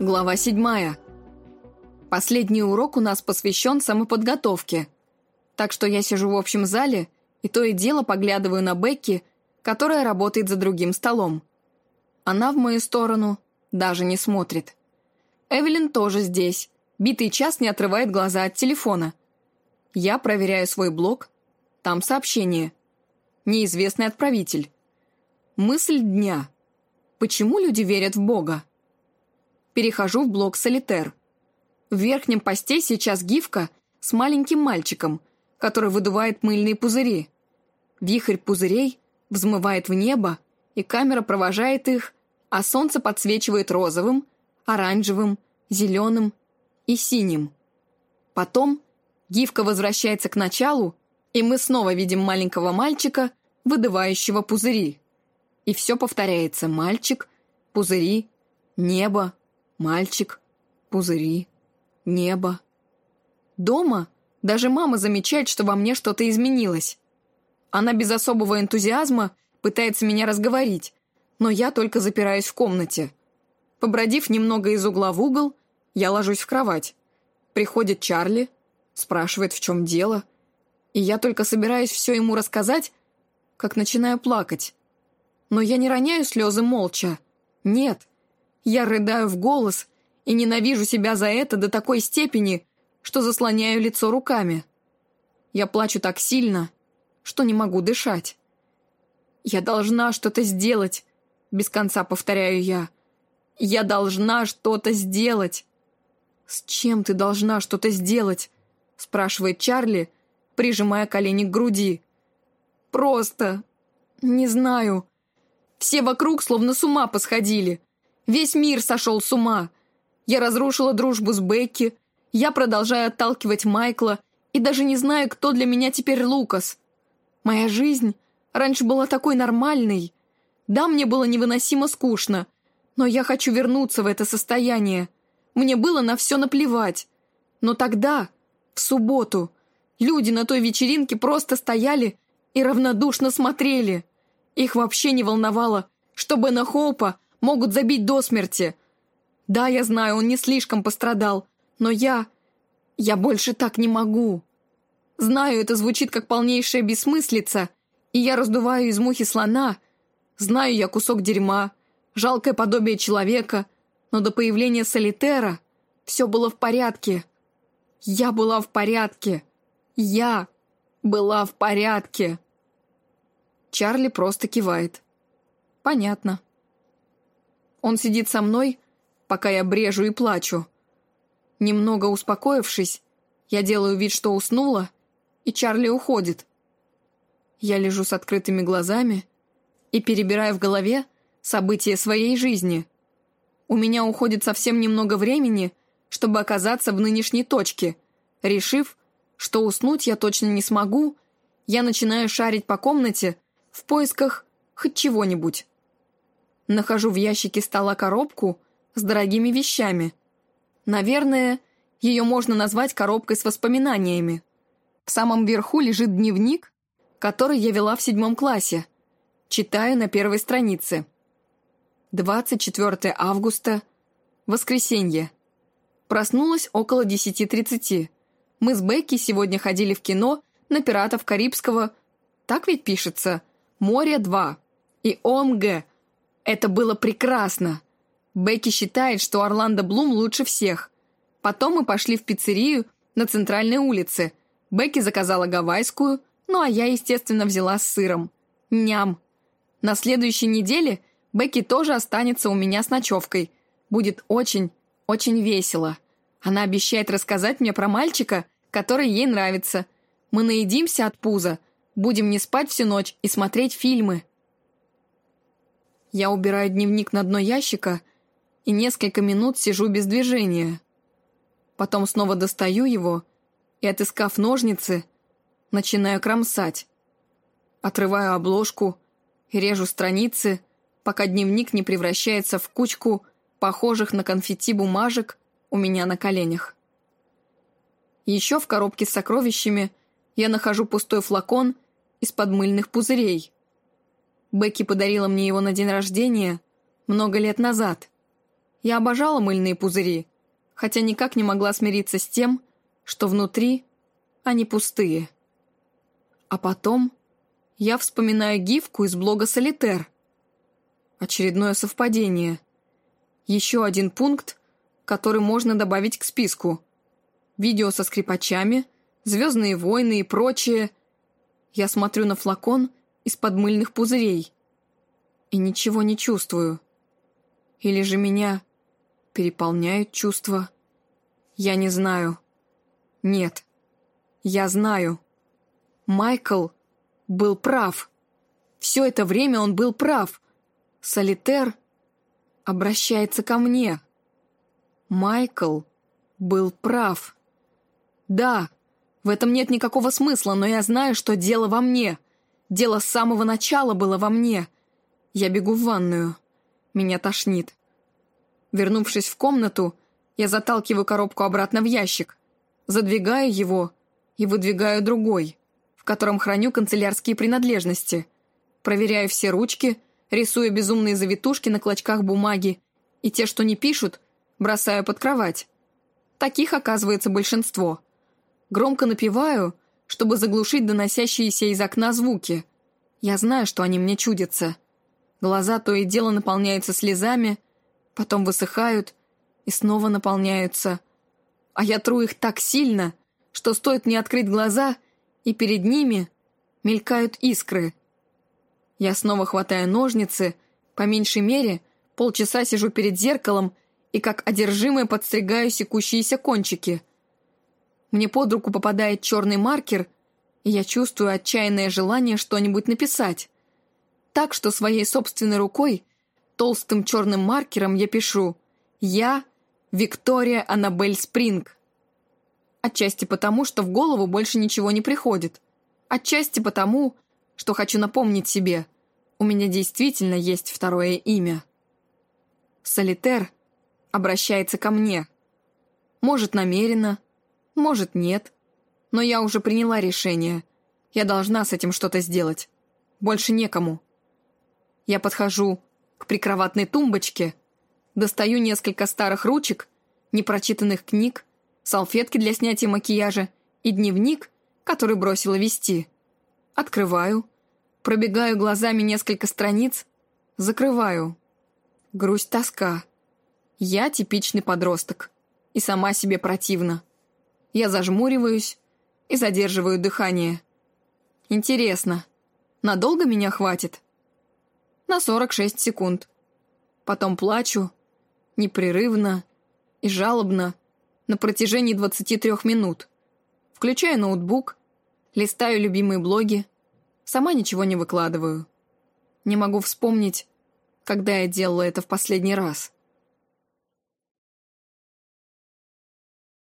Глава седьмая. Последний урок у нас посвящен самоподготовке. Так что я сижу в общем зале и то и дело поглядываю на Бекки, которая работает за другим столом. Она в мою сторону даже не смотрит. Эвелин тоже здесь. Битый час не отрывает глаза от телефона. Я проверяю свой блог. Там сообщение. Неизвестный отправитель. Мысль дня. Почему люди верят в Бога? Перехожу в блок «Солитер». В верхнем посте сейчас гифка с маленьким мальчиком, который выдувает мыльные пузыри. Вихрь пузырей взмывает в небо, и камера провожает их, а солнце подсвечивает розовым, оранжевым, зеленым и синим. Потом гифка возвращается к началу, и мы снова видим маленького мальчика, выдувающего пузыри. И все повторяется. Мальчик, пузыри, небо, Мальчик, пузыри, небо. Дома даже мама замечает, что во мне что-то изменилось. Она без особого энтузиазма пытается меня разговорить, но я только запираюсь в комнате. Побродив немного из угла в угол, я ложусь в кровать. Приходит Чарли, спрашивает, в чем дело, и я только собираюсь все ему рассказать, как начинаю плакать. Но я не роняю слезы молча. Нет, я рыдаю в голос и ненавижу себя за это до такой степени, что заслоняю лицо руками. Я плачу так сильно, что не могу дышать. «Я должна что-то сделать», — без конца повторяю я. «Я должна что-то сделать». «С чем ты должна что-то сделать?» — спрашивает Чарли, прижимая колени к груди. «Просто... не знаю. Все вокруг словно с ума посходили. Весь мир сошел с ума. Я разрушила дружбу с Бекки, я продолжаю отталкивать Майкла и даже не знаю, кто для меня теперь Лукас. Моя жизнь раньше была такой нормальной. Да, мне было невыносимо скучно, но я хочу вернуться в это состояние. Мне было на все наплевать. Но тогда, в субботу, люди на той вечеринке просто стояли и равнодушно смотрели. Их вообще не волновало, что Бена Хоупа могут забить до смерти. Да, я знаю, он не слишком пострадал, но я... Я больше так не могу. Знаю, это звучит как полнейшая бессмыслица, и я раздуваю из мухи слона. Знаю я кусок дерьма, жалкое подобие человека, но до появления солитера все было в порядке. Я была в порядке. Я была в порядке. Чарли просто кивает. Понятно. Он сидит со мной, пока я брежу и плачу. Немного успокоившись, я делаю вид, что уснула, и Чарли уходит. Я лежу с открытыми глазами и перебираю в голове события своей жизни. У меня уходит совсем немного времени, чтобы оказаться в нынешней точке. Решив, что уснуть я точно не смогу, я начинаю шарить по комнате в поисках хоть чего-нибудь. Нахожу в ящике стола коробку с дорогими вещами. Наверное, ее можно назвать коробкой с воспоминаниями. В самом верху лежит дневник, который я вела в седьмом классе. Читаю на первой странице. 24 августа, воскресенье. Проснулась около 10.30. Мы с Бекки сегодня ходили в кино на «Пиратов Карибского», так ведь пишется, «Море-2» и «ОМГ» Это было прекрасно. Бекки считает, что Орландо Блум лучше всех. Потом мы пошли в пиццерию на центральной улице. Бекки заказала гавайскую, ну а я, естественно, взяла с сыром. Ням. На следующей неделе Бекки тоже останется у меня с ночевкой. Будет очень, очень весело. Она обещает рассказать мне про мальчика, который ей нравится. Мы наедимся от пуза, будем не спать всю ночь и смотреть фильмы. Я убираю дневник на дно ящика и несколько минут сижу без движения. Потом снова достаю его и, отыскав ножницы, начинаю кромсать. Отрываю обложку и режу страницы, пока дневник не превращается в кучку похожих на конфетти бумажек у меня на коленях. Еще в коробке с сокровищами я нахожу пустой флакон из-под мыльных пузырей. Бекки подарила мне его на день рождения много лет назад. Я обожала мыльные пузыри, хотя никак не могла смириться с тем, что внутри они пустые. А потом я вспоминаю гифку из блога «Солитер». Очередное совпадение. Еще один пункт, который можно добавить к списку. Видео со скрипачами, «Звездные войны» и прочее. Я смотрю на флакон из-под мыльных пузырей и ничего не чувствую. Или же меня переполняют чувства. Я не знаю. Нет. Я знаю. Майкл был прав. Все это время он был прав. Солитер обращается ко мне. Майкл был прав. Да, в этом нет никакого смысла, но я знаю, что дело во мне. Дело с самого начала было во мне. Я бегу в ванную. Меня тошнит. Вернувшись в комнату, я заталкиваю коробку обратно в ящик, задвигаю его и выдвигаю другой, в котором храню канцелярские принадлежности. Проверяю все ручки, рисую безумные завитушки на клочках бумаги, и те, что не пишут, бросаю под кровать. Таких оказывается большинство. Громко напеваю, чтобы заглушить доносящиеся из окна звуки. Я знаю, что они мне чудятся. Глаза то и дело наполняются слезами, потом высыхают и снова наполняются. А я тру их так сильно, что стоит мне открыть глаза, и перед ними мелькают искры. Я снова хватаю ножницы, по меньшей мере полчаса сижу перед зеркалом и как одержимая подстригаю секущиеся кончики. Мне под руку попадает черный маркер, и я чувствую отчаянное желание что-нибудь написать. Так что своей собственной рукой толстым черным маркером я пишу «Я Виктория Аннабель Спринг». Отчасти потому, что в голову больше ничего не приходит. Отчасти потому, что хочу напомнить себе, у меня действительно есть второе имя. Солитер обращается ко мне. Может, намеренно, может, нет. Но я уже приняла решение. Я должна с этим что-то сделать. Больше некому. Я подхожу к прикроватной тумбочке, достаю несколько старых ручек, непрочитанных книг, салфетки для снятия макияжа и дневник, который бросила вести. Открываю, пробегаю глазами несколько страниц, закрываю. Грусть, тоска. Я типичный подросток, и сама себе противна. Я зажмуриваюсь и задерживаю дыхание. Интересно, надолго меня хватит? на 46 секунд. Потом плачу, непрерывно и жалобно, на протяжении 23 минут. Включаю ноутбук, листаю любимые блоги, сама ничего не выкладываю. Не могу вспомнить, когда я делала это в последний раз.